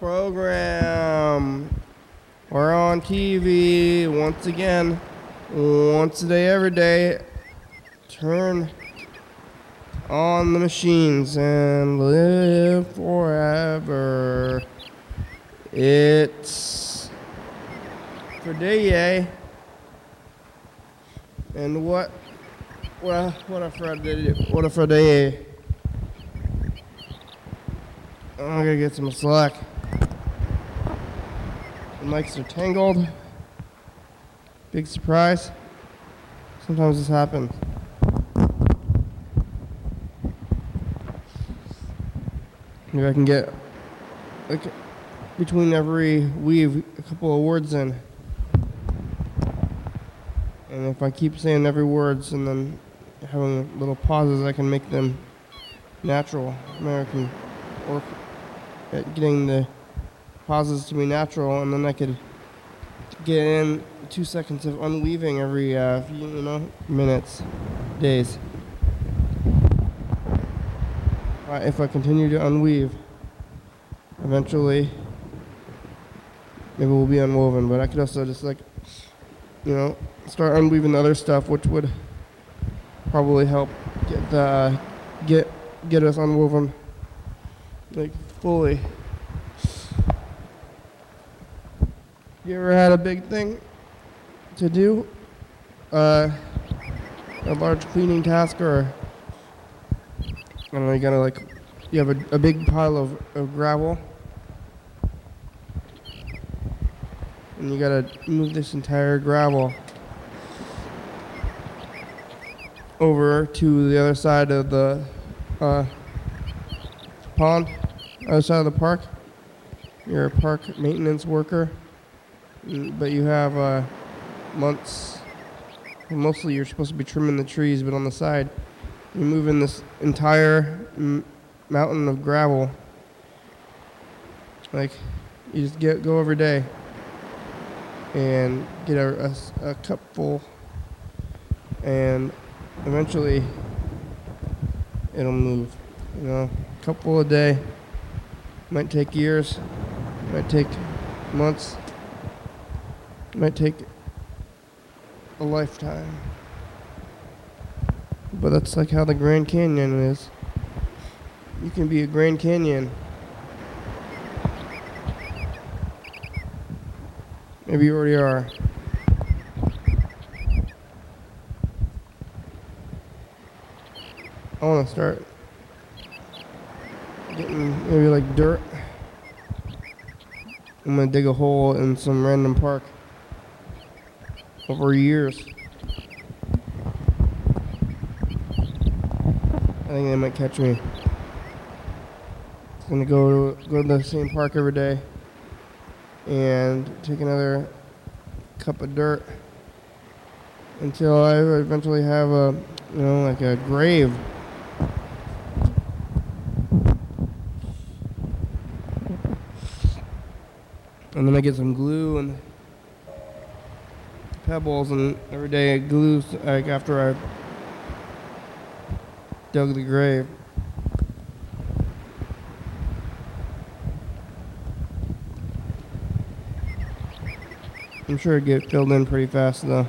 program. We're on TV once again, once a day, every day. Turn on the machines and live forever. It's Friday, eh? and what? Well, what a Friday! What a Friday! I'm gonna get some slack. Mics are tangled. Big surprise. Sometimes this happens. Maybe I can get like between every weave a couple of words in. And if I keep saying every words and then having little pauses, I can make them natural American at getting the pauses to be natural, and then I could get in two seconds of unweaving every uh, few, you know minutes, days. Uh, if I continue to unweave, eventually maybe we'll be unwoven. But I could also just like, you know, start unweaving the other stuff, which would probably help get the get get us unwoven like fully. You ever had a big thing to do? Uh, a large cleaning task or I don't know, you gotta like you have a, a big pile of, of gravel and you gotta move this entire gravel over to the other side of the uh, pond, other side of the park. You're a park maintenance worker, but you have uh, months. Mostly, you're supposed to be trimming the trees, but on the side, you're moving this entire m- mountain of gravel. Like, you just get go every day and get a cup full, and eventually, it'll move. You know, a couple a day. Might take years. Might take months. Might take a lifetime. But that's like how the Grand Canyon is. You can be a Grand Canyon. Maybe you already are. I want to start getting maybe like dirt. I'm gonna dig a hole in some random park over years. I think they might catch me. I'm gonna go go to the same park every day and take another cup of dirt until I eventually have a you know like a grave. And then I get some glue and pebbles, and every day it glues like after I dug the grave. I'm sure it get filled in pretty fast though.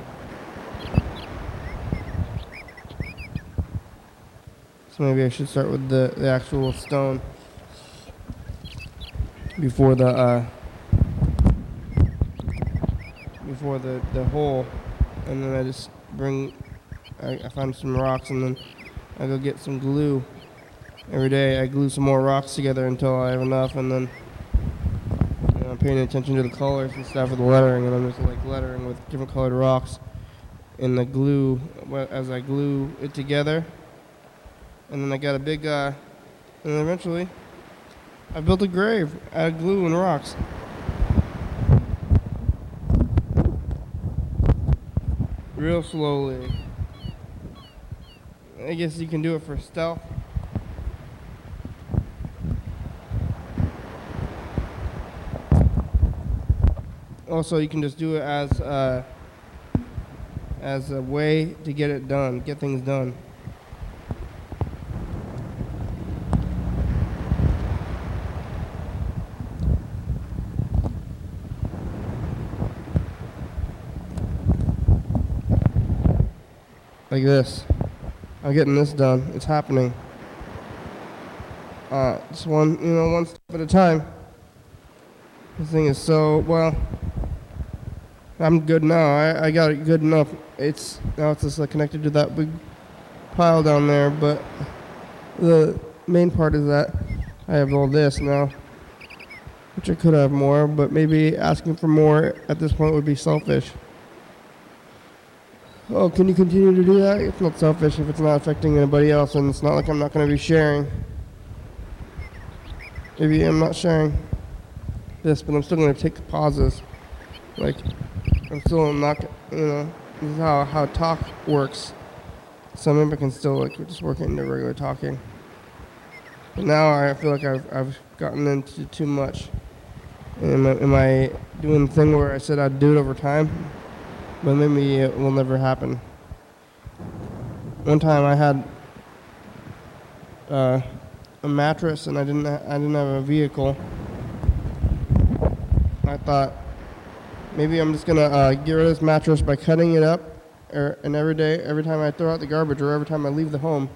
So maybe I should start with the, the actual stone before the uh, before the, the hole, and then I just bring, I, I find some rocks, and then I go get some glue. Every day I glue some more rocks together until I have enough, and then you know, I'm paying attention to the colors and stuff with the lettering, and I'm just like lettering with different colored rocks in the glue as I glue it together. And then I got a big, uh, and then eventually I built a grave out of glue and rocks. Real slowly. I guess you can do it for stealth. Also, you can just do it as uh, as a way to get it done, get things done. Like this. I'm getting this done. It's happening. Uh, just one, you know, one step at a time. This thing is so well. I'm good now. I, I got it good enough. It's now it's just like connected to that big pile down there. But the main part is that I have all this now, which I could have more. But maybe asking for more at this point would be selfish. Oh, can you continue to do that? It's not selfish if it's not affecting anybody else, and it's not like I'm not going to be sharing. Maybe I'm not sharing this, but I'm still going to take pauses. Like, I'm still not, you know, this is how, how talk works. So maybe I can still, like, just work into regular talking. But now I feel like I've, I've gotten into too much. Am I, am I doing the thing where I said I'd do it over time? But maybe it will never happen. One time I had uh, a mattress and I didn't I didn't have a vehicle. I thought maybe I'm just gonna uh, get rid of this mattress by cutting it up, er, and every day, every time I throw out the garbage or every time I leave the home,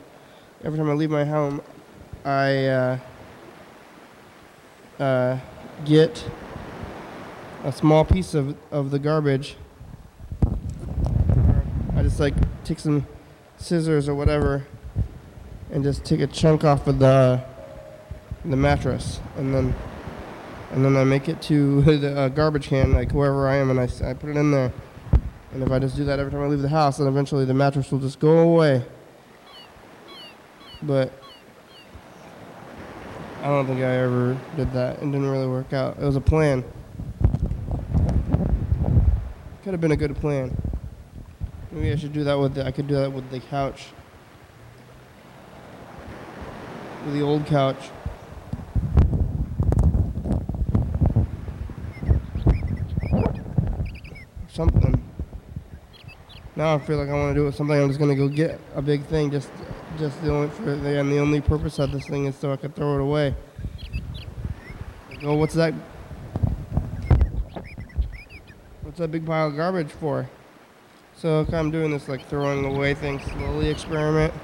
every time I leave my home, I uh, uh, get a small piece of, of the garbage. Just like take some scissors or whatever and just take a chunk off of the the mattress and then and then I make it to the uh, garbage can like wherever I am and I, I put it in there and if I just do that every time I leave the house then eventually the mattress will just go away but I don't think I ever did that. It didn't really work out. It was a plan. Could have been a good plan. Maybe I should do that with the, I could do that with the couch. With the old couch. Something. Now I feel like I want to do it with something. I'm just gonna go get a big thing. Just, just the only for the, and the only purpose of this thing is so I can throw it away. Oh, what's that? What's that big pile of garbage for? So I'm doing this like throwing away things slowly experiment.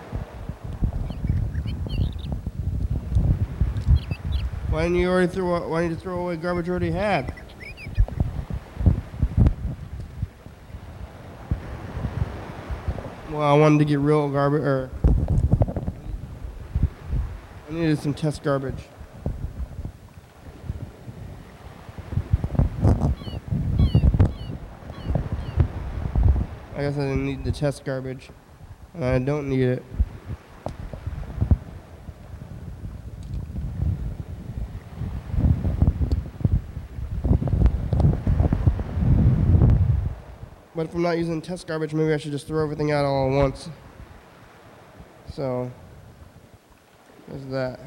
Why didn't you already throw? Why didn't you throw away garbage you already had? Well, I wanted to get real garbage, or I needed some test garbage. I guess I didn't need the test garbage. And I don't need it. But if I'm not using test garbage, maybe I should just throw everything out all at once. So, there's that.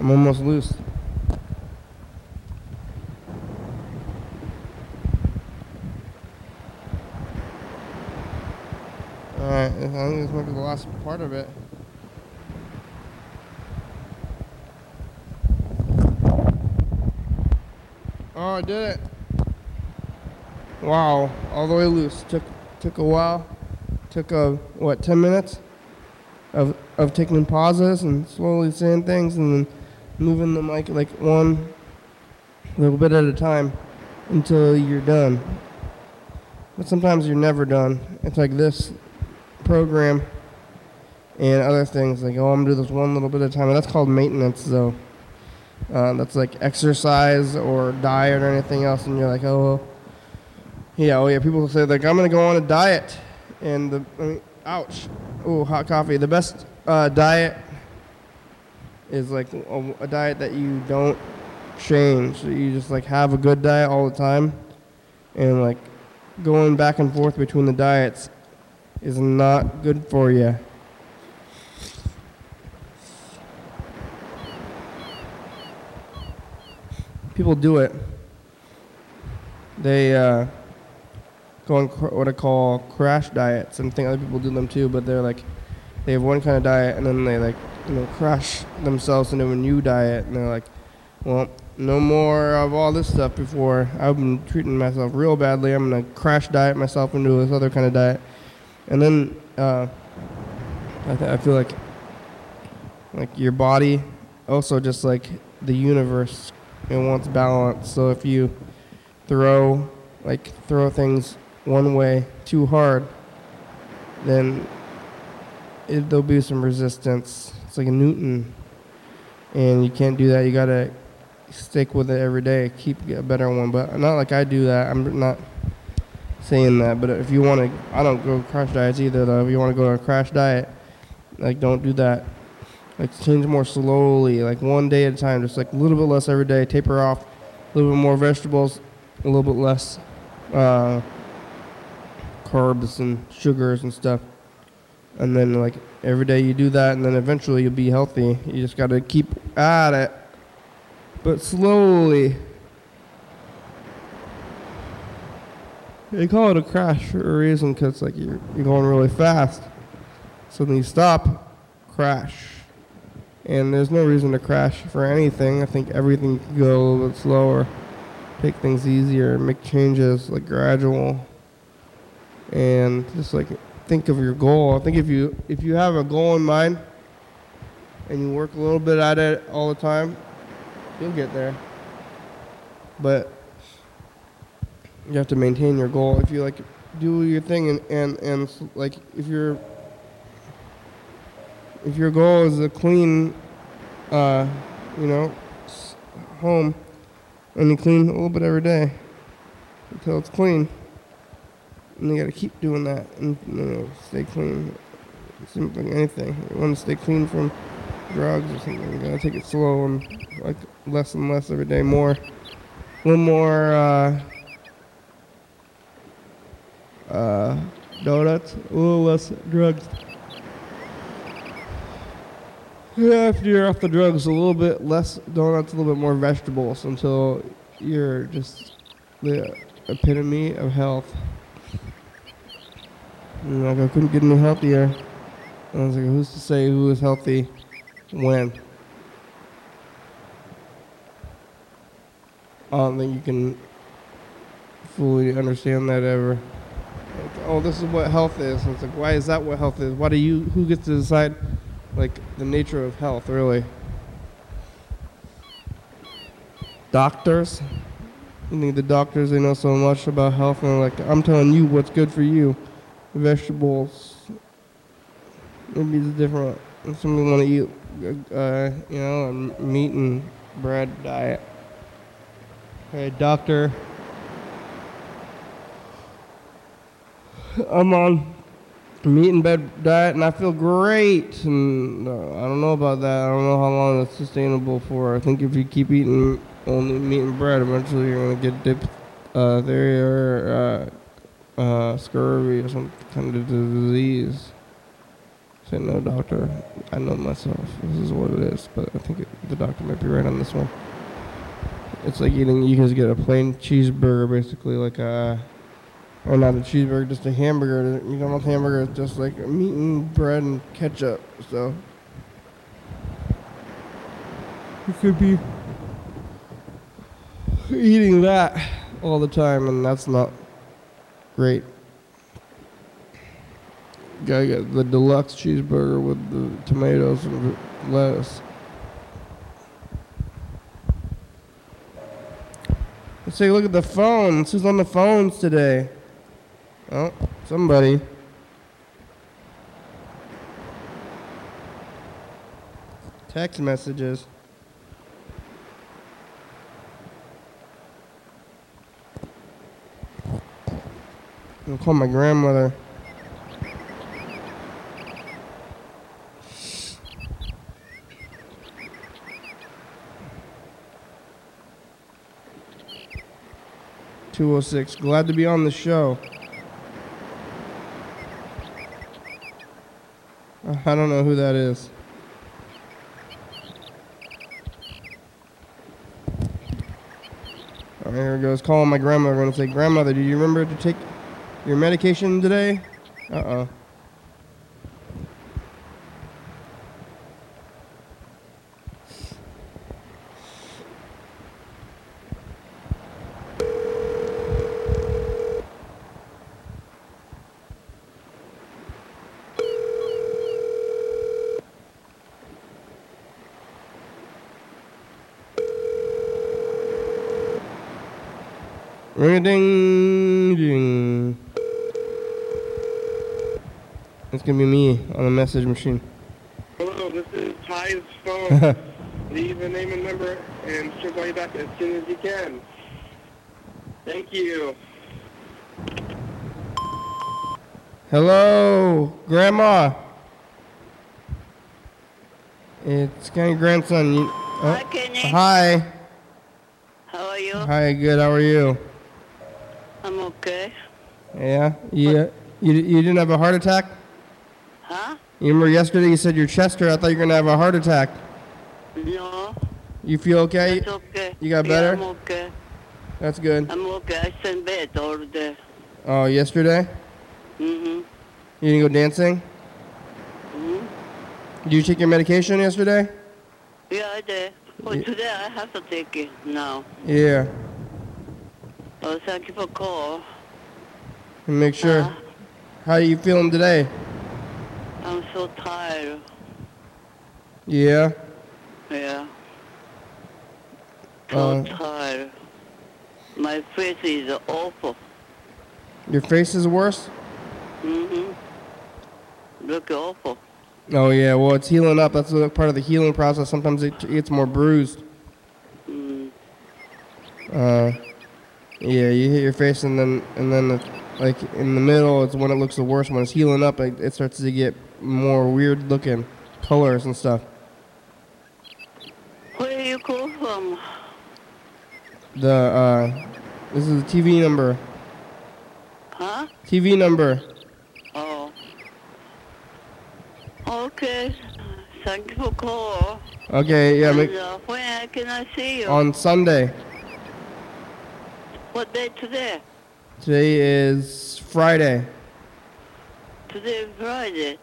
I'm almost loose. Alright, I think this might be the last part of it. Oh, I did it. Wow, all the way loose. Took took a while. Took a what, 10 minutes of of taking pauses and slowly saying things and then moving the mic like one little bit at a time until you're done. But sometimes you're never done. It's like this program and other things like oh I'm gonna do this one little bit at a time. And that's called maintenance though. Uh, that's like exercise or diet or anything else, and you're like, oh, well, yeah, oh yeah. People say like, I'm gonna go on a diet, and the, I mean, ouch, oh, hot coffee. The best uh, diet is like a, a diet that you don't change. You just like have a good diet all the time, and like going back and forth between the diets is not good for you. people do it. They uh, go on cr- what I call crash diets, and think other people do them too. But they're like, they have one kind of diet, and then they like, you know, crash themselves into a new diet, and they're like, Well, no more of all this stuff before. I've been treating myself real badly. I'm gonna crash diet myself into this other kind of diet, and then uh, I, th- I feel like like your body, also just like the universe, it wants balance. So if you throw like throw things one way too hard, then it, there'll be some resistance. It's like a Newton, and you can't do that. You gotta stick with it every day. Keep a better one, but not like I do that. I'm not saying that. But if you want to, I don't go crash diets either. Though, if you want to go on a crash diet, like don't do that. Like change more slowly, like one day at a time. Just like a little bit less every day. Taper off. A little bit more vegetables. A little bit less uh, carbs and sugars and stuff. And then like every day you do that, and then eventually you'll be healthy. You just got to keep at it but slowly. They call it a crash for a reason because like you're, you're going really fast. So then you stop, crash. And there's no reason to crash for anything. I think everything can go a little bit slower, take things easier, make changes like gradual, and just like think of your goal. I think if you if you have a goal in mind and you work a little bit at it all the time, You'll get there. But you have to maintain your goal. If you like do your thing and, and, and like if your if your goal is a clean uh, you know home and you clean a little bit every day until it's clean and you got to keep doing that and you know stay clean like anything you want to stay clean from drugs or something you gotta take it slow and like less and less every day. More, a little more uh, uh, donuts, a little less drugs. Yeah, after you're off the drugs, a little bit less donuts, a little bit more vegetables until you're just the epitome of health. And like I couldn't get any healthier. I was like, who's to say who is healthy when? I don't think you can fully understand that ever. Like, oh, this is what health is. And it's like, why is that what health is? Why do you? Who gets to decide, like, the nature of health? Really? Doctors. I think the doctors they know so much about health, and like, I'm telling you what's good for you. Vegetables. Maybe it's different. Some want to eat, uh, you know, a meat and bread diet. Hey, doctor. I'm on meat and bed diet and I feel great. And uh, I don't know about that. I don't know how long it's sustainable for. I think if you keep eating only meat and bread, eventually you're going to get diphtheria or uh, scurvy or some kind of disease. Say no, doctor. I know myself. This is what it is, but I think it, the doctor might be right on this one. It's like eating. You just get a plain cheeseburger, basically, like a, or not a cheeseburger, just a hamburger. You know, a hamburger is just like meat and bread and ketchup. So you could be eating that all the time, and that's not great. Get the deluxe cheeseburger with the tomatoes and lettuce. Let's take a look at the phones. Who's on the phones today? Oh, somebody. Text messages. I'll call my grandmother. 206. Glad to be on the show. I don't know who that is. All right, here it goes. Calling my grandmother. To say, Grandmother, do you remember to take your medication today? Uh oh. Ring a ding ding. It's gonna be me on the message machine. Hello, this is Ty's phone. Leave a name and number, and she'll call you back as soon as you can. Thank you. Hello, Grandma. It's Kenny grandson. You, oh, Hi, Kenny. Hi. How are you? Hi. Good. How are you? I'm okay. Yeah. You, you you didn't have a heart attack? You remember yesterday you said your chest hurt. I thought you were gonna have a heart attack. No, You feel okay? it's okay. you got Yeah, better? I'm okay. That's good. I'm okay. I stay in bed all day. Oh, yesterday Mm-hmm. you didn't go dancing. Mm-hmm. Did you take your medication yesterday? Yeah, I did. Well, Yeah. today I have to take it now. Yeah. Oh, thank you for call. And make sure. Uh, How are you feeling today? I'm so tired. Yeah. Yeah. So Uh, tired. My face is awful. Your face is worse. Mm-hmm. Look awful. Oh yeah. Well, it's healing up. That's part of the healing process. Sometimes it gets more bruised. Mm. Uh, yeah. You hit your face, and then and then like in the middle, it's when it looks the worst. When it's healing up, it, it starts to get more weird looking colors and stuff. Where are you call from? The uh, this is the TV number. Huh? TV number. Oh. Okay. Thank you for call. Okay. Yeah. Make, and, uh, when can I see you? on Sunday. what day today? Today is Friday. Today is Friday.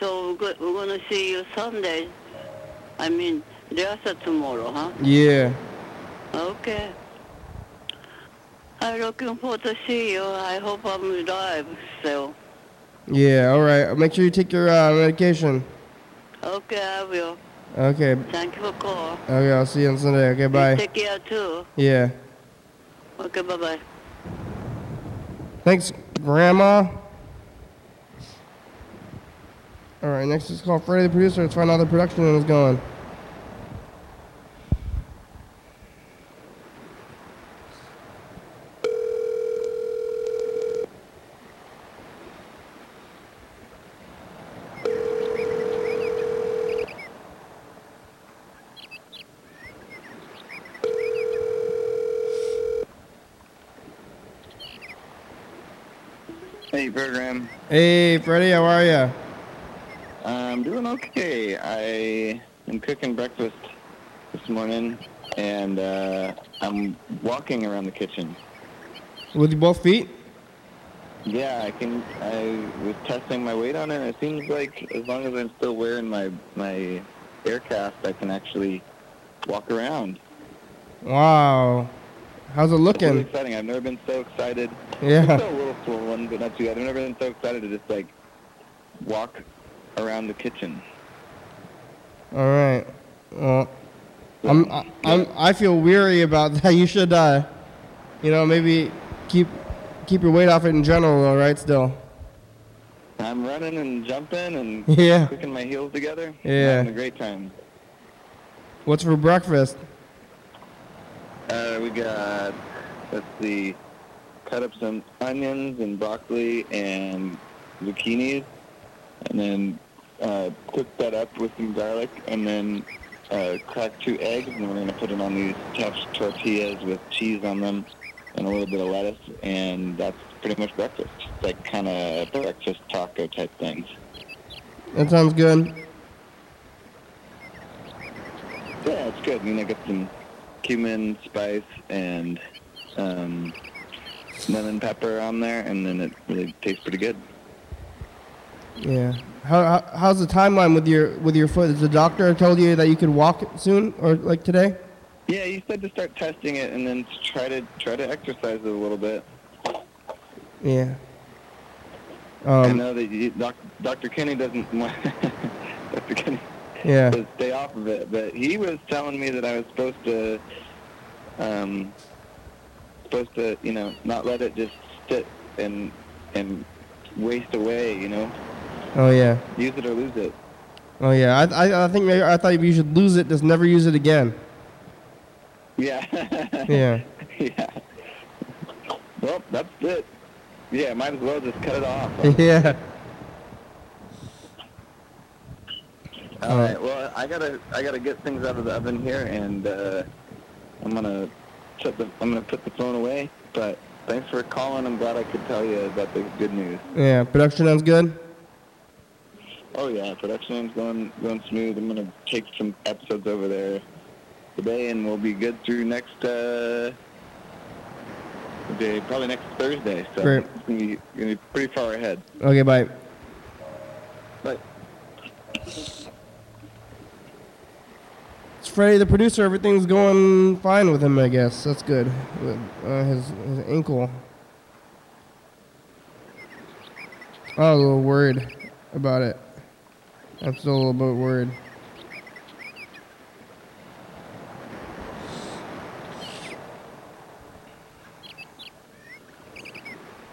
So we're, go- we're going to see you Sunday. I mean, after tomorrow, huh? Yeah. Okay. I'm looking forward to see you. I hope I'm alive still. Yeah. All right. Make sure you take your uh, medication. Okay, I will. Okay. Thank you for call. Okay. I'll see you on Sunday. Okay. You Bye. Take care too. Yeah. Okay, bye-bye. Thanks, Grandma. All right. Next is called Freddie the producer. Let's find out how the production is going. Hey, program. Hey, Freddie. How are you? I'm doing okay. I am cooking breakfast this morning, and uh, I'm walking around the kitchen. With both feet? Yeah, I can. I was testing my weight on it. and It seems like as long as I'm still wearing my my air cast, I can actually walk around. Wow. How's it It's really looking? exciting. I've never been so excited. I'm Yeah. still a little swollen, but not too bad. I've never been so excited to just like walk around the kitchen. All right. Well, I'm, I- I'm, I feel weary about that. You should, uh, you know, maybe keep, keep your weight off it in general, though, right? Still. I'm running and jumping and Yeah. clicking my heels together. Yeah. Having a great time. What's for breakfast? Uh, we got, let's see, cut up some onions and broccoli and zucchinis, and then uh, cook that up with some garlic, and then uh, crack two eggs, and we're going to put it on these tough tortillas with cheese on them and a little bit of lettuce, and that's pretty much breakfast. It's like kind of breakfast taco type things. That sounds good. Yeah, it's good. I mean, I got some cumin, spice, and um, lemon pepper on there, and then it really tastes pretty good. Yeah. How, how, how's the timeline with your, with your foot? Has the doctor told you that you could walk soon, or like today? Yeah, you said to start testing it, and then to try to try to exercise it a little bit. Yeah. I Um, know that you, doc, Dr. Kenny doesn't want Dr. Kenny yeah. to stay off of it, but he was telling me that I was supposed to um, supposed to, you know, not let it just sit and and waste away. You know, Oh yeah. use it or lose it. Oh yeah. I I, I think maybe, I thought you should lose it, just never use it again. Yeah. Yeah. yeah. Well, that's it. Yeah, might as well just cut it off. yeah. All right. Well, I gotta I gotta get things out of the oven here, and uh, I'm gonna shut the I'm gonna put the phone away. But thanks for calling. I'm glad I could tell you about the good news. Yeah. Production sounds good. Oh yeah, production's going going smooth. I'm gonna take some episodes over there today, and we'll be good through next uh, day, probably next Thursday. So Great. it's gonna be, gonna be pretty far ahead. Okay. Bye. Bye. It's Freddie, the producer. Everything's going fine with him, I guess. That's good. With, Uh, his, his ankle. I was a little worried about it. I'm still a little bit worried.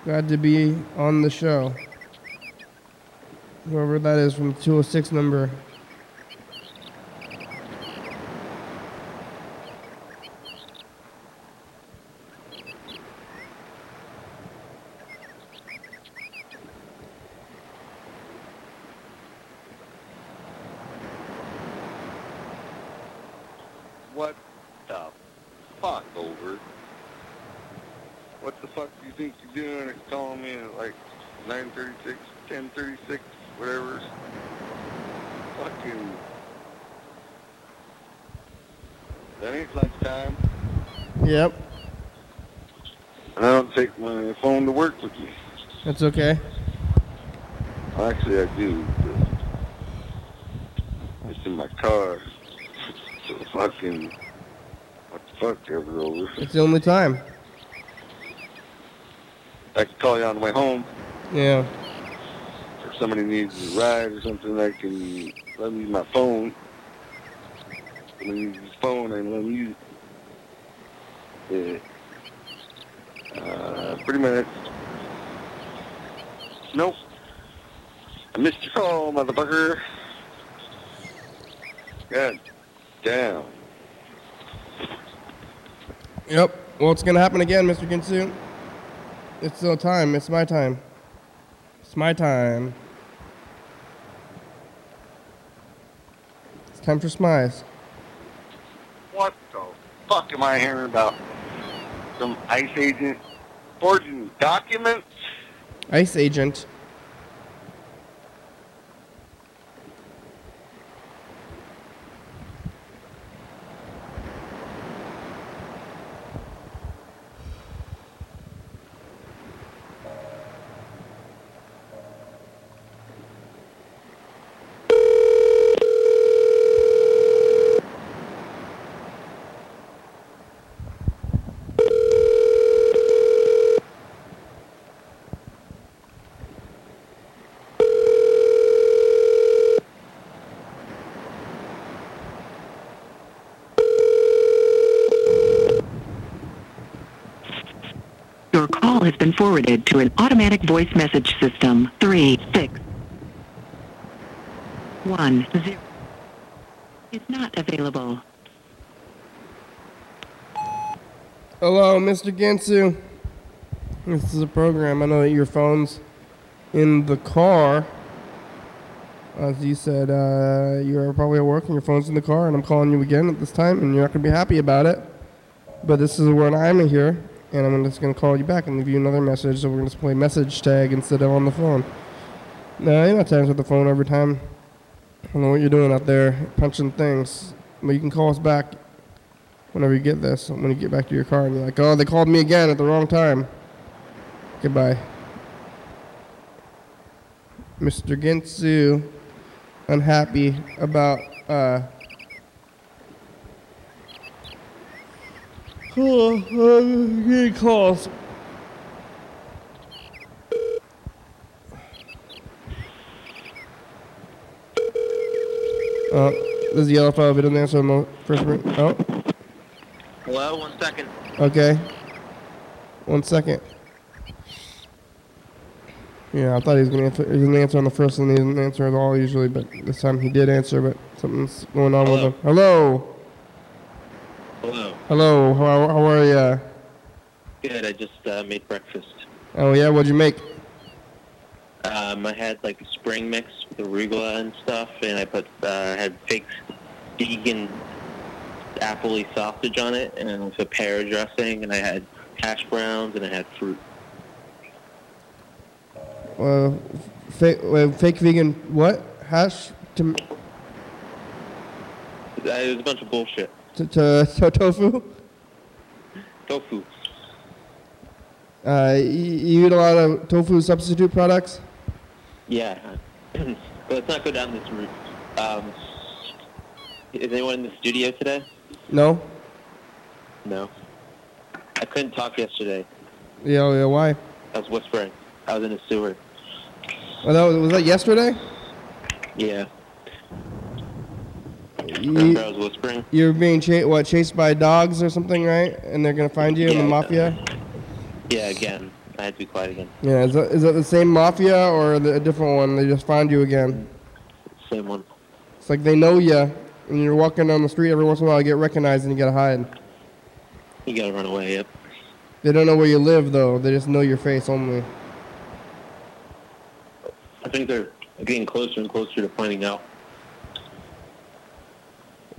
Glad to be on the show. Whoever that is from 206 number. What the fuck, over? What the fuck do you think you're doing? It's calling me at like 9:36, 10:36, whatever. Fucking. That ain't lunchtime. Yep, And I don't take my phone to work with you. That's okay. Actually, I do. But it's in my car. So fucking. What the fuck, ever over? It's the only time. I can call you on the way home. Yeah. If somebody needs a ride or something, I can let me use my phone. Let me use his phone and let me use it. Yeah. Uh, pretty much. Nope. I missed your call, motherfucker. God damn. Yep. Well, it's gonna happen again, Mr. Ginsu. It's still time. It's my time. It's my time. It's time for Smize. What the fuck am I hearing about? Some ICE agent forging documents? Ice Agent. Your call has been forwarded to an automatic voice message system. Three six one zero is not available. Hello, Mr. Ginsu. This is a program. I know that your phone's in the car. As you said, uh, you're probably at work and your phone's in the car, and I'm calling you again at this time, and you're not going to be happy about it. But this is where I'm here, and I'm just going to call you back and leave you another message. So we're going to play message tag instead of on the phone. No, you're not with the phone every time. I don't know what you're doing out there, punching things. But you can call us back whenever you get this, when you get back to your car and you're like, oh, they called me again at the wrong time. Goodbye. Mr. Ginsu, unhappy about, uh, oh, uh, getting calls. Oh, this is the yellow file. If it doesn't answer on the first ring. Oh. Hello, one second. Okay. One second. Yeah, I thought he was answer. He was gonna answer on the first one. He didn't answer at all usually, but this time he did answer. But something's going on with him. Hello, Hello. hello. How, how are you? Good. I just uh, made breakfast. Oh yeah, what'd you make? Um, I had like a spring mix with arugula and stuff, and I put uh, I had fake vegan apple sausage on it, and with a pear dressing, and I had hash browns, and I had fruit. Uh, fake, uh, fake vegan what? Hash to, It was a bunch of bullshit. To, to, to tofu? Tofu. Uh, you, you eat a lot of tofu substitute products? Yeah. but let's not go down this route. Um, is anyone in the studio today? No. No. I couldn't talk yesterday. Yeah, yeah. Why? I was whispering. I was in a sewer. Oh, that was, was that yesterday? Yeah. I You, was whispering? you're being cha- what chased by dogs or something, right? And they're gonna find you in the mafia. Yeah, again. I had to be quiet again. Yeah, is that, is that the same mafia or the, a different one? They just find you again. Same one. It's like they know you, and you're walking down the street every once in a while, you get recognized, and you gotta hide. You gotta run away, yep. They don't know where you live though. They just know your face only. I think they're getting closer and closer to finding out.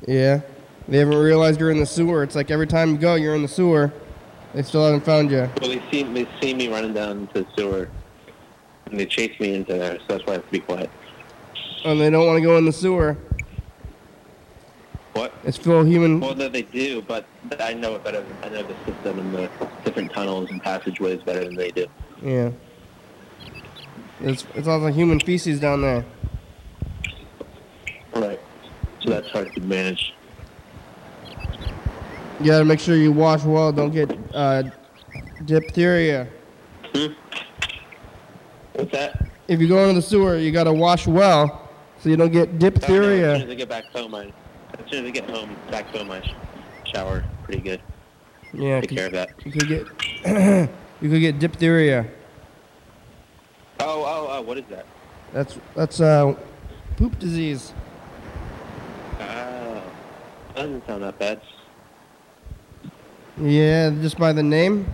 Yeah. They haven't realized you're in the sewer. It's like every time you go, you're in the sewer. They still haven't found you. Well, they see, they see me running down into the sewer, and they chase me into there, so that's why I have to be quiet. And they don't want to go in the sewer. What? It's full of human. Well, no, they do, but I know it better. I know the system and the different tunnels and passageways better than they do. Yeah. It's it's all the human feces down there. Right. So that's hard to manage. You gotta make sure you wash well. Don't get uh, diphtheria. Hmm? What's that? If you go into the sewer, you gotta wash well, so you don't get Oh, no, as soon diphtheria. as I get back home, I, as soon as I get home, back home, I shower pretty good. Yeah, Take care of that. you could get you could get diphtheria. Oh, oh, oh, what is that? That's that's uh, poop disease. Doesn't sound that bad. Yeah, just by the name.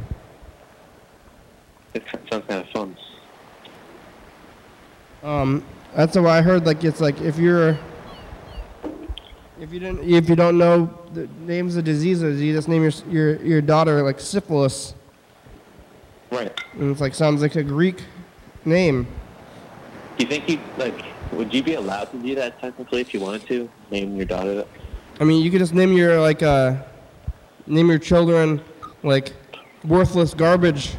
It sounds kind of fun. Um, that's why I heard like it's like if you're if you didn't if you don't know the names of diseases, you just name your your your daughter like syphilis, Right. and it's like sounds like a Greek name. Do you think you like? Would you be allowed to do that technically if you wanted to? Name your daughter? I mean, you could just name your like uh name your children like worthless garbage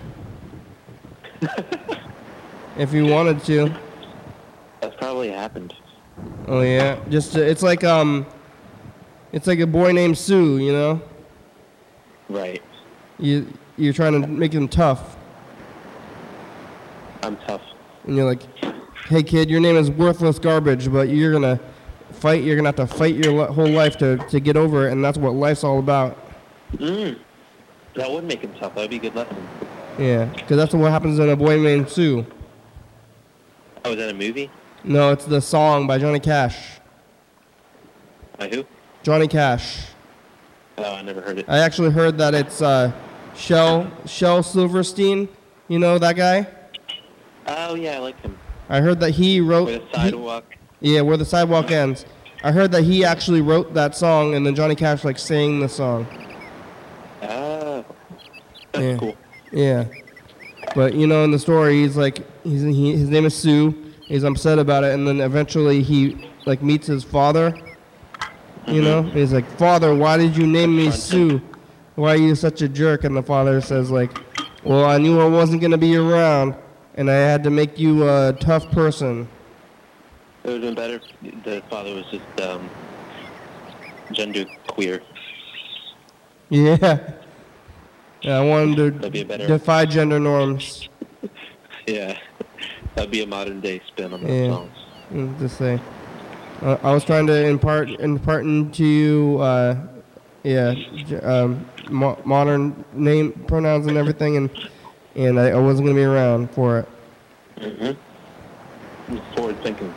if you wanted to. That's probably happened. Oh yeah, just uh, it's like um, it's like a boy named Sue, you know. Right. You you're trying to make him tough, I'm tough. and you're like, hey kid, your name is worthless garbage, but you're gonna fight. You're gonna have to fight your whole life to to get over it, and that's what life's all about. Mm. That would make him tough. That would be a good lesson. Yeah, because that's what happens in a boy named Sue. Oh, is that a movie? No, it's the song by Johnny Cash. By who? Johnny Cash. Oh, I never heard it. I actually heard that it's uh, Shel Shel Silverstein. You know that guy? Oh yeah, I like him. I heard that he wrote. With a he- yeah, where the sidewalk ends. I heard that he actually wrote that song, and then Johnny Cash like sang the song. Oh, that's Yeah. cool. Yeah, but you know, in the story, he's like, he's he, his name is Sue. He's upset about it, and then eventually he like meets his father. You know, mm-hmm. he's like, "Father, why did you name me Sue? Why are you such a jerk?" And the father says, "Like, well, I knew I wasn't gonna be around, and I had to make you a tough person." It would have been better if the father was just um, gender queer. Yeah. Yeah, I wanted That'd be a to better- defy gender norms. Yeah, that'd be a modern day spin on those Yeah. songs. Mm, to say. Uh, I was trying to impart impart into you uh, Yeah, um, mo- modern name pronouns and everything, and and I, I wasn't gonna be around for it. Mm-hmm. Forward thinking.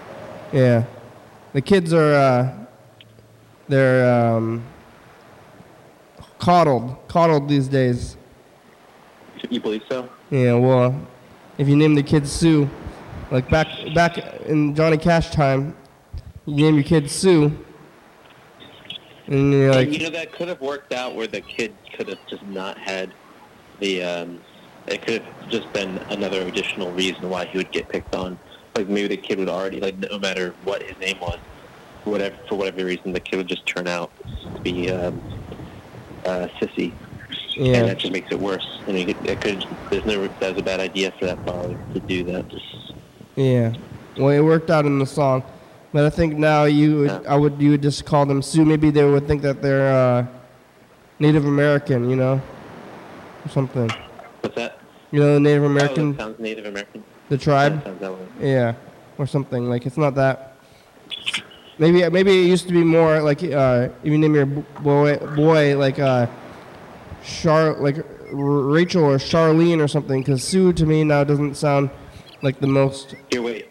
Yeah, the kids are uh, they're um, coddled, coddled these days. You believe so? Yeah, well, if you name the kid Sue, like back back in Johnny Cash time, you name your kid Sue, and you're And, you know that could have worked out where the kid could have just not had the. Um, it could have just been another additional reason why he would get picked on. Like maybe the kid would already like no matter what his name was, whatever for whatever reason the kid would just turn out to be um, uh, sissy, and yeah, that just makes it worse. And it, it could there's no that was a bad idea for that father to do that. Just yeah. Well, it worked out in the song, but I think now you, would, I would, you would just call them Sue. Maybe they would think that they're uh, Native American, you know, or something. what's that? You know, the Native Oh, American, that sounds Native American. The tribe. Yeah, or something like it's not that. Maybe maybe it used to be more like uh, if you name your boy boy like uh, Char like R- Rachel or Charlene or something, because Sue to me now doesn't sound like the most. Here, wait.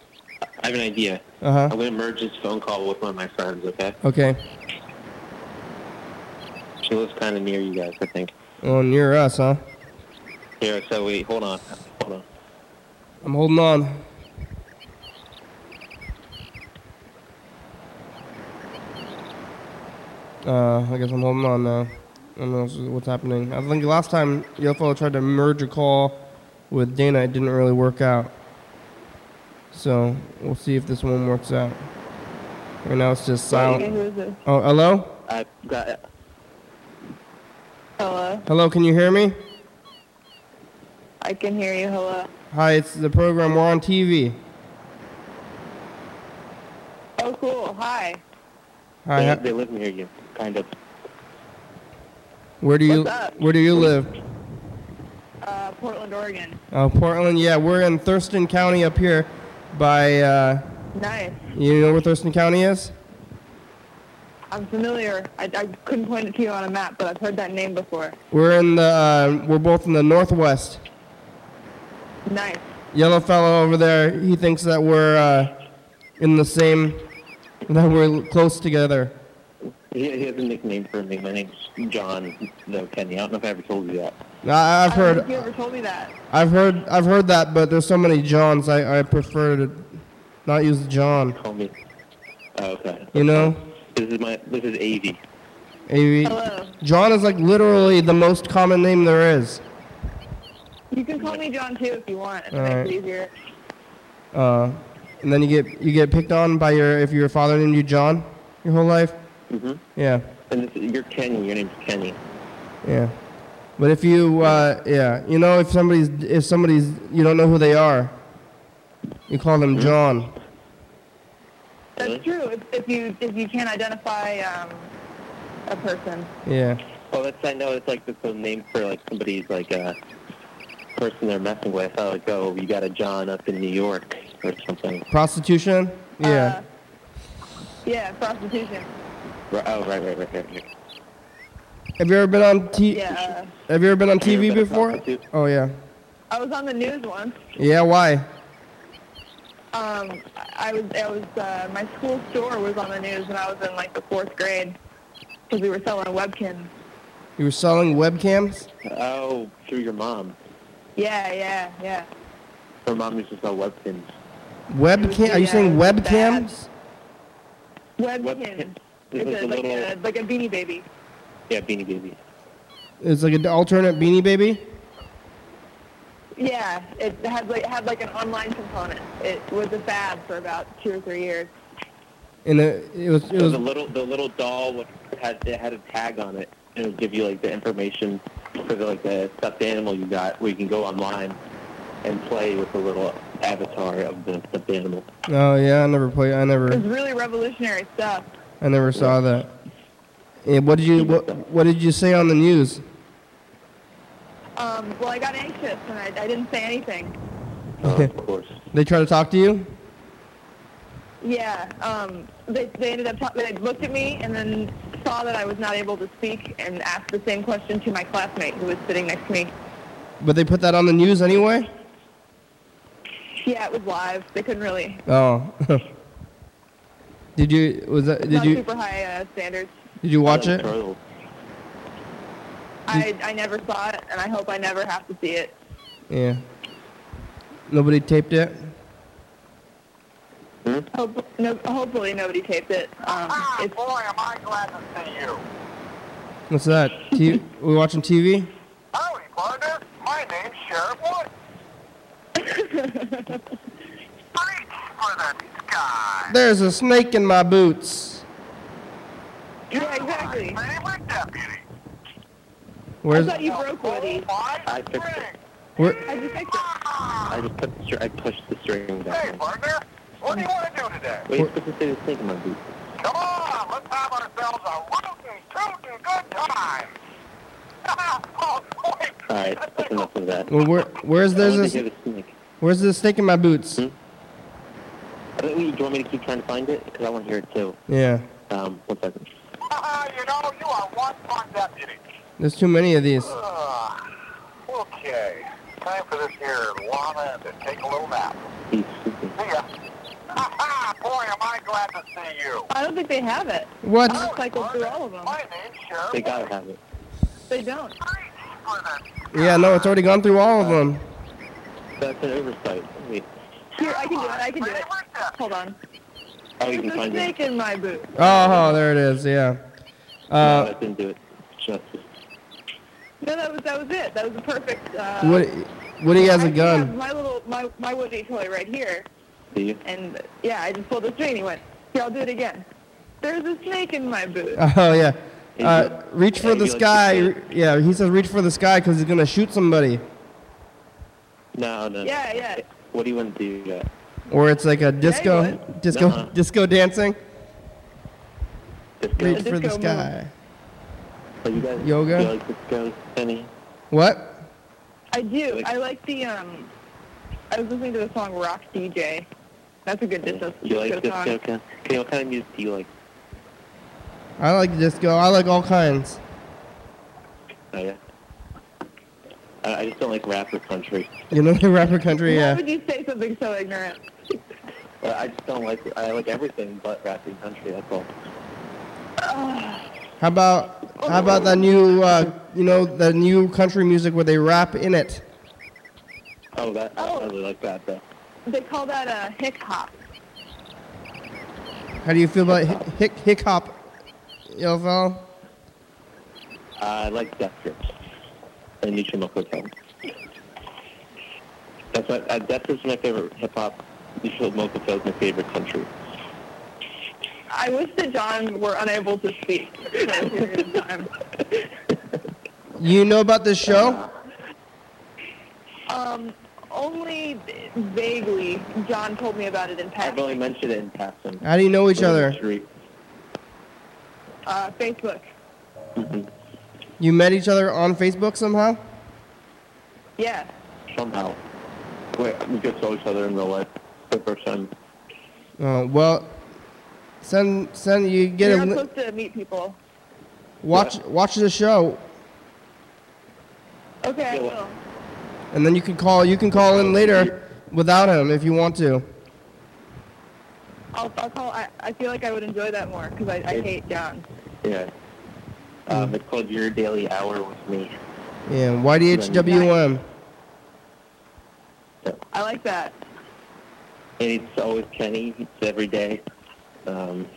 I have an idea. Uh huh. I'm gonna merge this phone call with one of my friends. Okay. Okay. She lives kind of near you guys, I think. Oh, near us, huh? Here, so wait, hold on. I'm holding on. Uh, I guess I'm holding on now. I don't know what's- happening. I think last time Yofo tried to merge a call with Dana, it didn't really work out. So we'll see if this one works out. Right now it's just silent. this? Oh, hello? I got it. Hello. Hello, can you hear me? I can hear you. Hello. Hi, it's the program. We're on TV. Oh, cool. Hi. Hi, they, ha- they live near you, kind of. where do you What's up? where do you live? Uh, Portland, Oregon. Oh, Portland. Yeah, we're in Thurston County up here by, uh, Nice. you know where Thurston County is? I'm familiar. I, I couldn't point it to you on a map, but I've heard that name before. We're in the, uh, we're both in the Northwest. Nice. Yellow fellow over there, he thinks that we're, uh, in the same, that we're close together. He, he has a nickname for me. My name's John, though, Kenny. I don't know if I ever told you that. I, I've I heard, you ever told me that. I've heard, I've heard that, but there's so many Johns, I, I prefer to not use John. Call me. Oh, okay. You know? This is my. This is Avi. Avi. Hello. John is like literally the most common name there is. You can call me John too if you want. If it Alright. makes it easier. Uh, and then you get you get picked on by your if your father named you John your whole life. Mm-hmm. Yeah, And this you're Kenny. Your name's Kenny. yeah. But if you uh, yeah, you know if somebody's if somebody's you don't know who they are, you call them John. That's Really? true. If, if you if you can't identify um, a person. Yeah. Oh, that's I know. It's like the, the name for like somebody's like a person they're messing with. Oh, like oh, you got a John up in New York or something. Prostitution. Yeah. Uh, yeah, prostitution. Right, oh, right, right, right, right. right. have you ever been on T? Yeah. Have you ever been on TV been before? Oh yeah. I was on the news once. Yeah. Why? Um, I was, I was, uh, my school store was on the news when I was in like the fourth grade because we were selling webcams. You were selling webcams. Oh, through your mom. Yeah, yeah, yeah. Her mom used to sell Webkinz. Webcam? Are you Yeah, saying it was webcams? Webkinz. Webkin. It's It's like a, a like, little, a, like a beanie baby. yeah, Beanie Baby. It's like an alternate Beanie Baby. Yeah, it had like it had like an online component. It was a fad for about two or three years. And it, it was it It was was a little, the little doll would, had it had a tag on it, and it would give you like the information for the like the stuffed animal you got, where you can go online and play with the little avatar of the stuffed animal. Oh yeah, I never played. I never It was really revolutionary stuff. I never saw that. Yeah, what did you, what, what did you say on the news? Um, well, I got anxious and I, I didn't say anything. Oh, of course. They try to talk to you? Yeah, um, they, they ended up, ta- they looked at me and then saw that I was not able to speak and asked the same question to my classmate who was sitting next to me. But they put that on the news anyway. Yeah, it was live. They couldn't really. Oh. did you was that did not you super high uh, standards. did you watch it? I I never saw it, and I hope I never have to see it. Yeah. Nobody taped it. Hope, no, hopefully nobody taped it. Um, it's, Boy, am I glad to see you. What's that? T- we watching TV? Howdy, partner. My name's Sheriff Wood. Reach for the sky. There's a snake in my boots. yeah, exactly. Favorite deputy. I Where's thought you broke Woody. I fixed it. where? How'd you fix it? I just put the str- I pushed the string Hey, down. partner. What do you want to do today? Wait, you're supposed to say the snake in my boot. Come on, let's have ourselves a rootin' tootin' good time. oh, boy. Alright, that's enough of that. Well, where where's there's want to hear this the snake. where's the snake in my boots? Hmm? I don't- you want me to keep trying to find it? Because I want to hear it too. Yeah. Um, one second. you know, you are one fun deputy. There's too many of these. Ugh. okay, time for this here llama to take a little nap. He's sleeping. See ya. Boy, am I glad to see you. I don't think they have it. What? I cycled through all of them. My name's Sheriff They gotta have it. They don't. Reach for the Yeah, no, it's already gone through all of them. That's an oversight. Wait. Here, I can do it. I can do it. Hold on. Oh, you There's can a find it. snake in my boot. Oh, there it is. Yeah. no, Uh, that didn't do it. Justice. No, that was that was it. That was the perfect. Uh, Woody, Woody has I a have gun. My little my my Woody toy right here, Do you? and yeah, I just pulled the string. and He went. Here, I'll do it again. There's a snake in my boot. Oh yeah. Uh, reach for the sky. Yeah, he says reach for the sky because he's gonna shoot somebody. No, no. Yeah, yeah. What do you want to do? Uh, Or it's like a disco, would. disco, Nuh-uh. disco dancing. disco? Reach A for the sky. Oh, you guys, Yoga? Do you like disco, Penny? What? I do. I like the um. I was listening to the song Rock DJ. That's a good disco, You like disco disco? song. Okay. okay. What kind of music do you like? I like disco. I like all kinds. Oh yeah. I, I just don't like rap or country. You know the rapper country. Why Yeah. Why would you say something so ignorant? But I just don't like. I like everything but rap and country. That's all. How about how about that new uh, you know the new country music where they rap in it? Oh, that Oh. I really like that though. They call that a hick hop. How do you feel about hick hick, hick hop, yo fellow? I like Death Grips and Neutral Milk Hotel. That's my, uh, Death Grips is my favorite hip hop. Neutral Milk Hotel is my favorite country. I wish that John were unable to speak for a period of time. You know about this show? Um, only vaguely. John told me about it in I've only mentioned it in passing. How do you know each other? Street. Uh, Facebook. Mhm. You met each other on Facebook somehow? Yeah. Somehow. Wait, we just saw each other in real life for the first time. Uh, well, send send you get You're a not li- supposed to meet people. watch watch the show, Okay, I Yeah, well- will. And then you can call you can call in later without him if you want to. I'll, I'll call. I, I feel like I would enjoy that more because I, I hate John. Yeah. Um, it's called Your Daily Hour with me. Yeah, YDHWM. I like that. And it's always Kenny. It's every day. Um,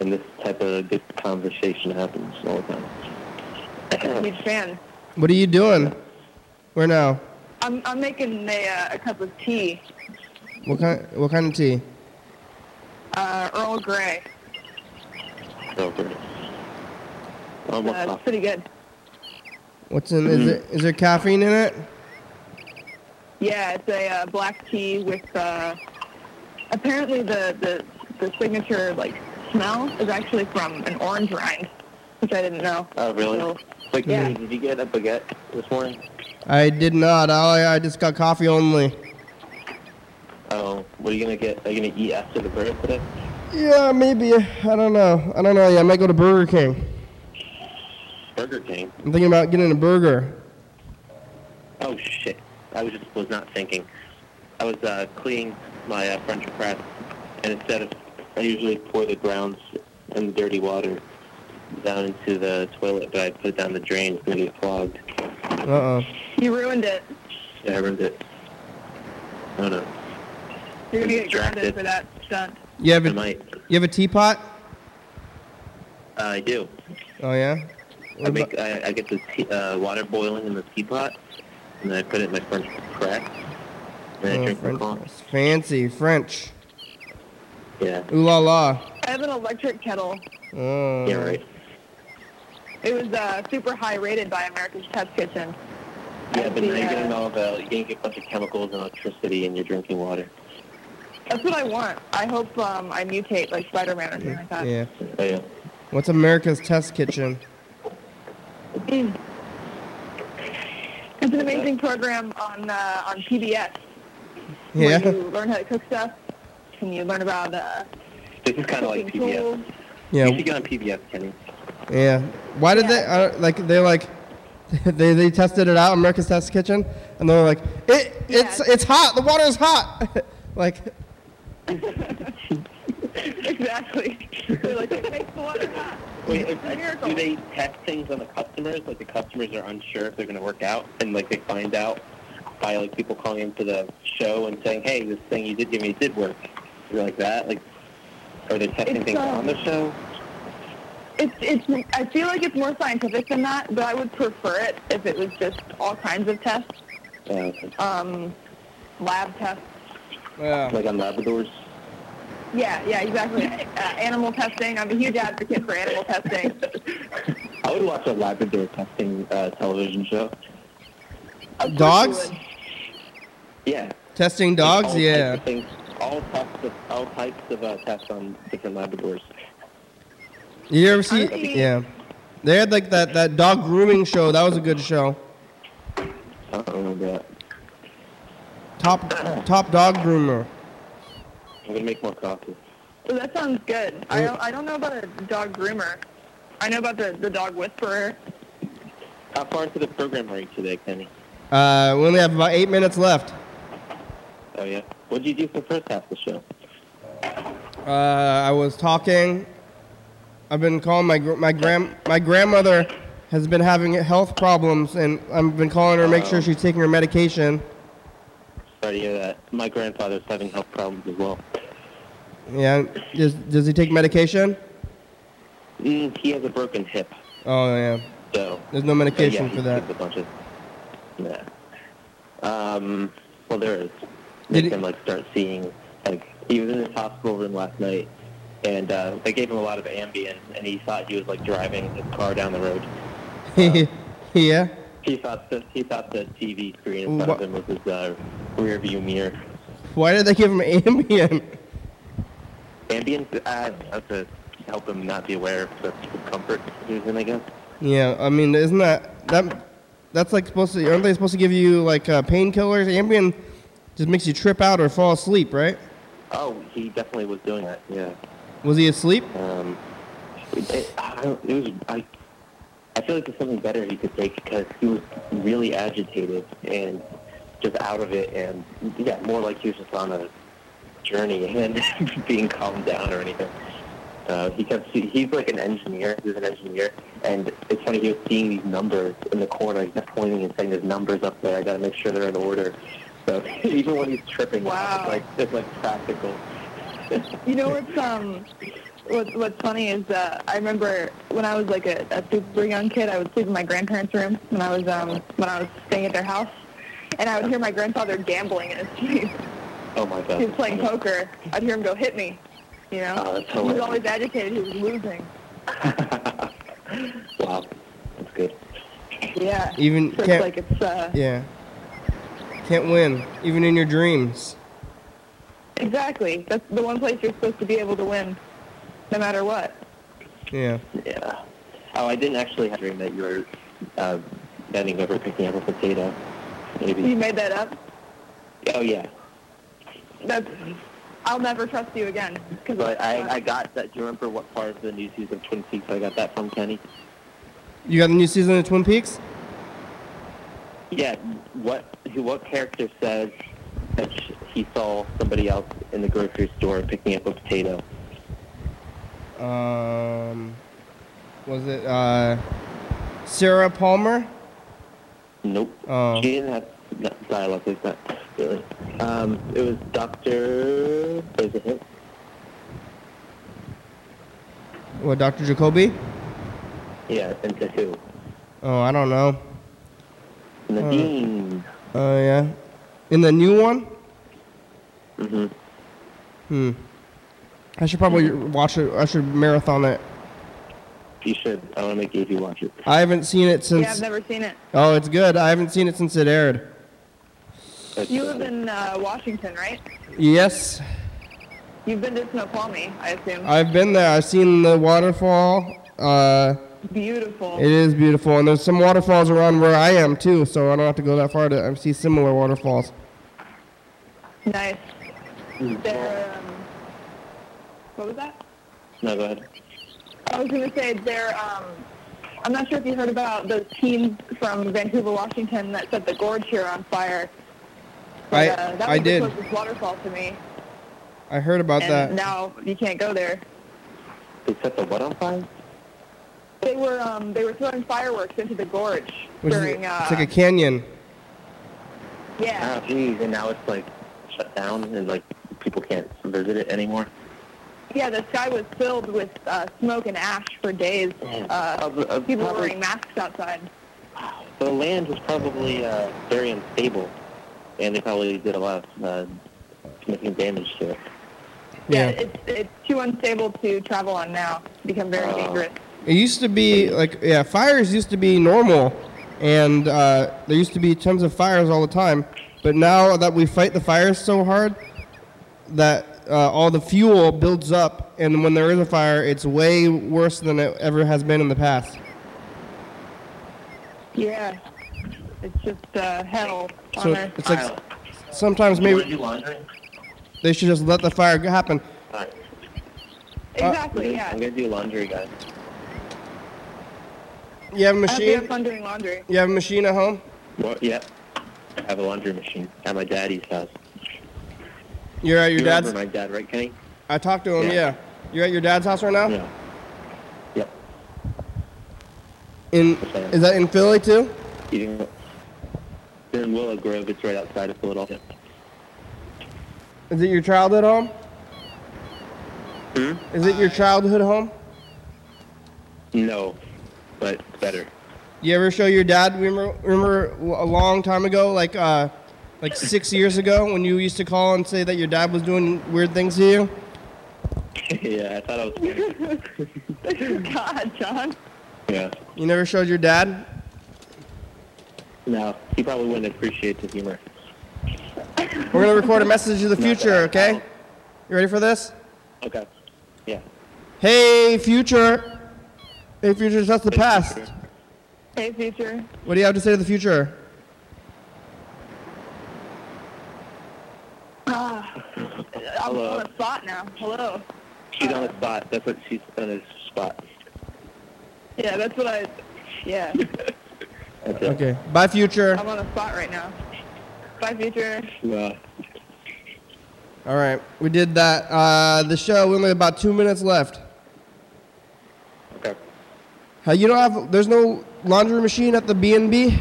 and this type of good conversation happens all the I'm a time. huge fan. What are you doing? Where now? I'm I'm making a, uh, a cup of tea, What kind what kind of tea? uh, Earl Grey. so great. Almost Uh, it's pretty good. What's in is it is there caffeine in it? Yeah, it's a uh, black tea with uh, apparently the, the the signature like smell is actually from an orange rind, which I didn't know. Oh, really? So, Wait, Yeah. Did you get a baguette this morning? I did not. I I just got coffee only. Oh, what are you gonna get? Are you gonna eat after the bird today? Yeah, maybe. I don't know. I don't know. Yeah, I might go to Burger King. Burger King. I'm thinking about getting a burger. Oh shit! I was just was not thinking. I was uh, cleaning my uh, French press, and instead of I usually pour the grounds and the dirty water down into the toilet, but I put it down the drain. It's gonna get clogged. Uh oh. You ruined it. Yeah, I ruined it. I don't know. You're gonna get grounded for that stunt. You have I a might. you have a teapot? Uh, I do. Oh yeah. What I make I, I get the tea, uh, water boiling in the teapot, and then I put it in my French press, and then I oh, drink my French coffee. Fancy French. Yeah. Ooh la la. I have an electric kettle. Oh. Yeah, right. It was uh, super high rated by America's Test Kitchen. Yeah, but now you're getting all the you're getting a bunch of chemicals and electricity in your drinking water. That's what I want. I hope um, I mutate like Spider-Man or something like that. Yeah. Oh yeah. What's America's Test Kitchen? Mm. It's an amazing program on uh, on PBS. Yeah. Where you learn how to cook stuff, Can you learn about uh, This is kind of like cooking PBS. tools. You should get on PBS, Kenny. Yeah. Why did they uh, like they like they they tested it out America's Test Kitchen and they were like it it's Yeah. it's hot the water is hot like exactly. They're like, it makes the water hot. Wait, It's a do they test things on the customers? Like the customers are unsure if they're going to work out, and like they find out by like people calling into the show and saying, "Hey, this thing you did give me did work." Is it like that? Like, are they testing It's, things um, on the show? It's it's. I feel like it's more scientific than that, but I would prefer it if it was just all kinds of tests, Uh, okay. um, lab tests. yeah like on Labradors. Yeah, yeah, exactly. Uh, animal testing. I'm a huge advocate for animal testing. I would watch a Labrador testing uh, television show. Of course you Dogs? Yeah. testing Like, dogs all types yeah of things, all types of all types of uh, tests on different Labradors. You ever see Honestly- yeah they had like that that dog grooming show that was a good show I don't remember that. top top dog groomer I'm gonna make more coffee. Well, that sounds good. I don't. I don't know about a dog groomer. I know about the the dog whisperer. How far into the program are you today, Kenny? uh we only have about eight minutes left Oh yeah. What did you do for the first half of the show? uh I was talking I've been calling my my grand my grandmother has been having health problems and I've been calling her to make sure she's taking her medication Sorry to hear that. My grandfather's having health problems as well. yeah does does he take medication Mm, he has a broken hip, oh yeah so there's no medication yeah, for that a bunch of yeah. Um, well, there is. Did Make he- him like start seeing like he was in his hospital room last night, and uh, they gave him a lot of Ambien, and he thought he was like driving his car down the road. yeah He thought the he thought the TV screen in front Wha- of him was his uh, rear view mirror. why did they give him Ambien Ambien uh, to help him not be aware of the comfort reason, I guess. Yeah, I mean, isn't that that that's like supposed to? Aren't they supposed to give you like uh, painkillers? Ambien just makes you trip out or fall asleep, right? Oh, he definitely was doing that. Yeah. Was he asleep? Um, it, I don't, it was I. I feel like there's something better he could take because he was really agitated and just out of it, and yeah, more like he was just on a journey and being calmed down or anything. Uh, he kept see, he's like an engineer. He's an engineer, and it's funny. He was seeing these numbers in the corner. He kept pointing and saying, "There's numbers up there. I got to make sure they're in order." So even when he's tripping, Wow. it's like it's like practical. You know what's um what, what's funny is uh, I remember when I was like a, a super young kid, I would sleep in my grandparents' room when I was um when I was staying at their house, and I would hear my grandfather gambling in his sleep. Oh my god. He was playing poker. I'd hear him go hit me. You know, Oh, that's he was always agitated. He was losing. wow, that's good. Yeah. Even So it's can't. like it's uh yeah. Can't win, even in your dreams. Exactly that's the one place you're supposed to be able to win, no matter what. Yeah. Yeah. Oh, I didn't actually have a dream that you were uh, bending over picking up a potato. Maybe. You made that up. Oh yeah. That's. I'll never trust you again. Cause But I, I got that. Do you remember what part of the new season of Twin Peaks I got that from, Kenny? You got the new season of Twin Peaks? Yeah. What who- what character says he saw somebody else in the grocery store picking up a potato? Um, was it uh, Sarah Palmer? Nope. Oh. She didn't have dialogue like that. Really. Um, it was Doctor. There's a hint. What, Dr. Jacoby? Yeah, into who? Oh, I don't know. Nadine. Oh, yeah. In the new one? hmm Hmm. I should probably watch it. I should marathon it. You should. I want to make Davey watch it. I haven't seen it since. yeah, I've never seen it. Oh, it's good. I haven't seen it since it aired. That's, You uh, live in uh, Washington, right? Yes, You've been to Snoqualmie, I assume. I've been there. I've seen the waterfall. Uh, Beautiful. it is beautiful, and there's some waterfalls around where I am too, so I don't have to go that far to see similar waterfalls. Nice. They're, um, what was that? No, go ahead. I was going to say they're, um, I'm not sure if you heard about those teams from Vancouver, Washington that set the gorge here on fire. But, I- uh, that I was did. the closest waterfall to me. I heard about and that. now you can't go there. They set the what on fire? They were, um, they were throwing fireworks into the gorge Which is, during, uh, it's like a canyon. yeah. Oh, geez, and now it's like shut down and like people can't visit it anymore. Yeah, the sky was filled with uh, smoke and ash for days. Uh, Of- of people were probably- wearing masks outside. The land was probably uh, very unstable, and they probably did a lot of uh, significant damage to it. Yeah, Yeah. it's it's too unstable to travel on now. It's become very Oh. dangerous. It used to be like yeah, fires used to be normal, and uh, there used to be tons of fires all the time. But now that we fight the fires so hard, that uh, all the fuel builds up, and when there is a fire, it's way worse than it ever has been in the past. Yeah, it's just uh, hell on So Earth. it's like sometimes maybe do they should just let the fire happen. All right. exactly. Yeah. I'm gonna do laundry, guys. You have a hope you have machine. fun doing laundry. You have a machine at home. What? Yep. I have a laundry machine at my daddy's house. You're at your you dad's. remember my dad, right, Kenny? I talked to him. Yeah. Yeah. You're at your dad's house right now. Yeah. Yep. In is that in Philly too? Eating. In Willow Grove, it's right outside of Philadelphia. Is it your childhood home? Hmm? Is it your childhood home? No, but better. You ever show your dad? Remember, remember a long time ago, like uh, like six years ago, when you used to call and say that your dad was doing weird things to you? yeah, I thought I was funny. God, John. yeah. You never showed your dad? No, he probably wouldn't appreciate the humor. We're gonna record a message to the future, okay? You ready for this? Okay. Yeah. Hey, future. Hey, future, that's the past. Hey, future. What do you have to say to the future? Ah, I'm Hello. on a spot now. Hello. She's on the spot. That's what she's on his spot. Yeah, that's what I. Yeah, That's it. Okay. Bye, future. I'm on a spot right now. Bye, future. Uh, All right, we did that. Uh, the show. We only have about two minutes left. okay. Uh, you don't have. There's no laundry machine at the B and B,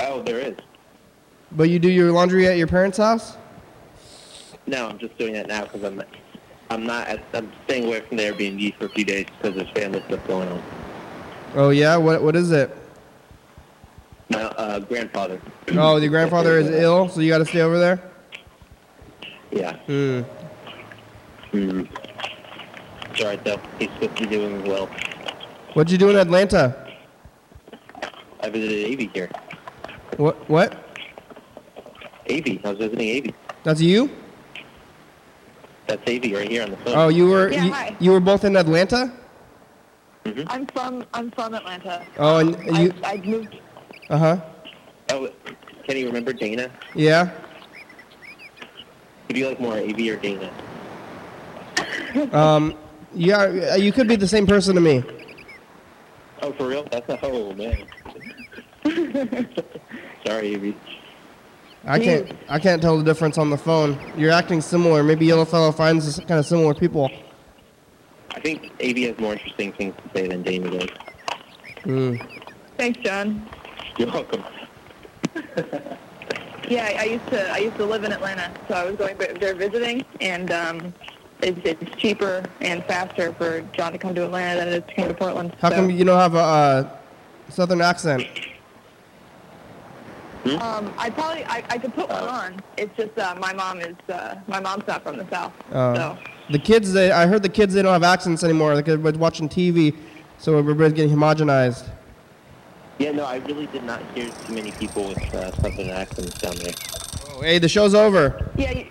Oh, there is. but you do your laundry at your parents' house. No, I'm just doing that now because I'm, I'm not. At, I'm staying away from the Airbnb for a few days because there's family stuff going on. Oh yeah. What What is it? My uh, grandfather. Oh, your grandfather is ill, so you got to stay over there. Yeah. Hmm. Mm. It's alright though. He's supposed to be doing well. What'd you do in Atlanta? I visited Avy here. What? What? Avy. I was visiting Avy. That's you? That's Avy right here on the phone. Oh, you were. Yeah, you, hi. you were both in Atlanta. Mhm. I'm from I'm from Atlanta. Oh, and you. I, I moved. Uh huh. Oh, can you remember Dana? Yeah. Would you like more AV or Dana? Um, yeah, you could be the same person to me. Oh, for real? That's a oh man. Sorry, AV. I can't. I can't tell the difference on the phone. You're acting similar. Maybe Yellow Fellow finds kind of similar people. I think AV has more interesting things to say than Dana does. Hmm. Thanks, John. You're welcome. Yeah, I I used to I used to live in Atlanta, so I was going there visiting, and um, it's, it's cheaper and faster for John to come to Atlanta than it is to come to Portland. How so. come you don't have a uh, southern accent? Um, I probably I, I could put one on. It's just uh, my mom is uh, my mom's not from the south, Uh, so The kids, they, I heard the kids, they don't have accents anymore. Like everybody's watching TV, so everybody's getting homogenized. Yeah, no, I really did not hear too many people with uh, southern accents down there. Oh, hey, the show's over. yeah.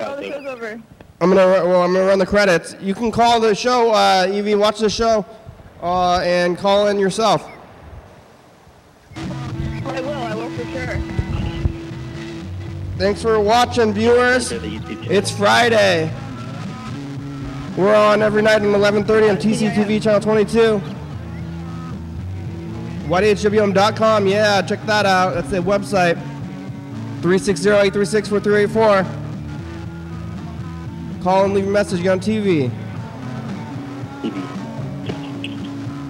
You, Yeah, oh, the show's over. I'm gonna, well, I'm gonna run the credits. You can call the show, uh, Evie, watch the show, uh, and call in yourself. I will. I will for sure. Thanks for watching, viewers. Enter the YouTube channel. It's Friday. We're on every night at 11:30 on TCTV channel 22. YDHWM.com. Yeah, check that out. That's the website. 360-836-4384. Call and leave a message. Get on TV. TV.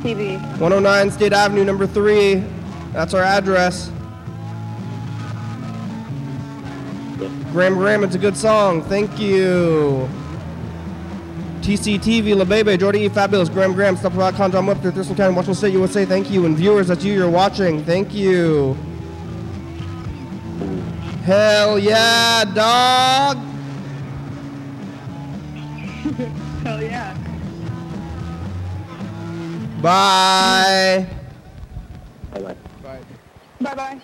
TV. 109 State Avenue, number three. That's our address. Graham Graham, it's a good song. Thank you. TCTV, La Bebe, Jordy E. Fabulous, Graham Graham, Stuff About Con, John Webster, Thurston County, Washington State, USA. Thank you. And viewers, that's you, you're watching. Thank you. Hell yeah, dog. Hell yeah. Bye. Bye-bye. Bye bye.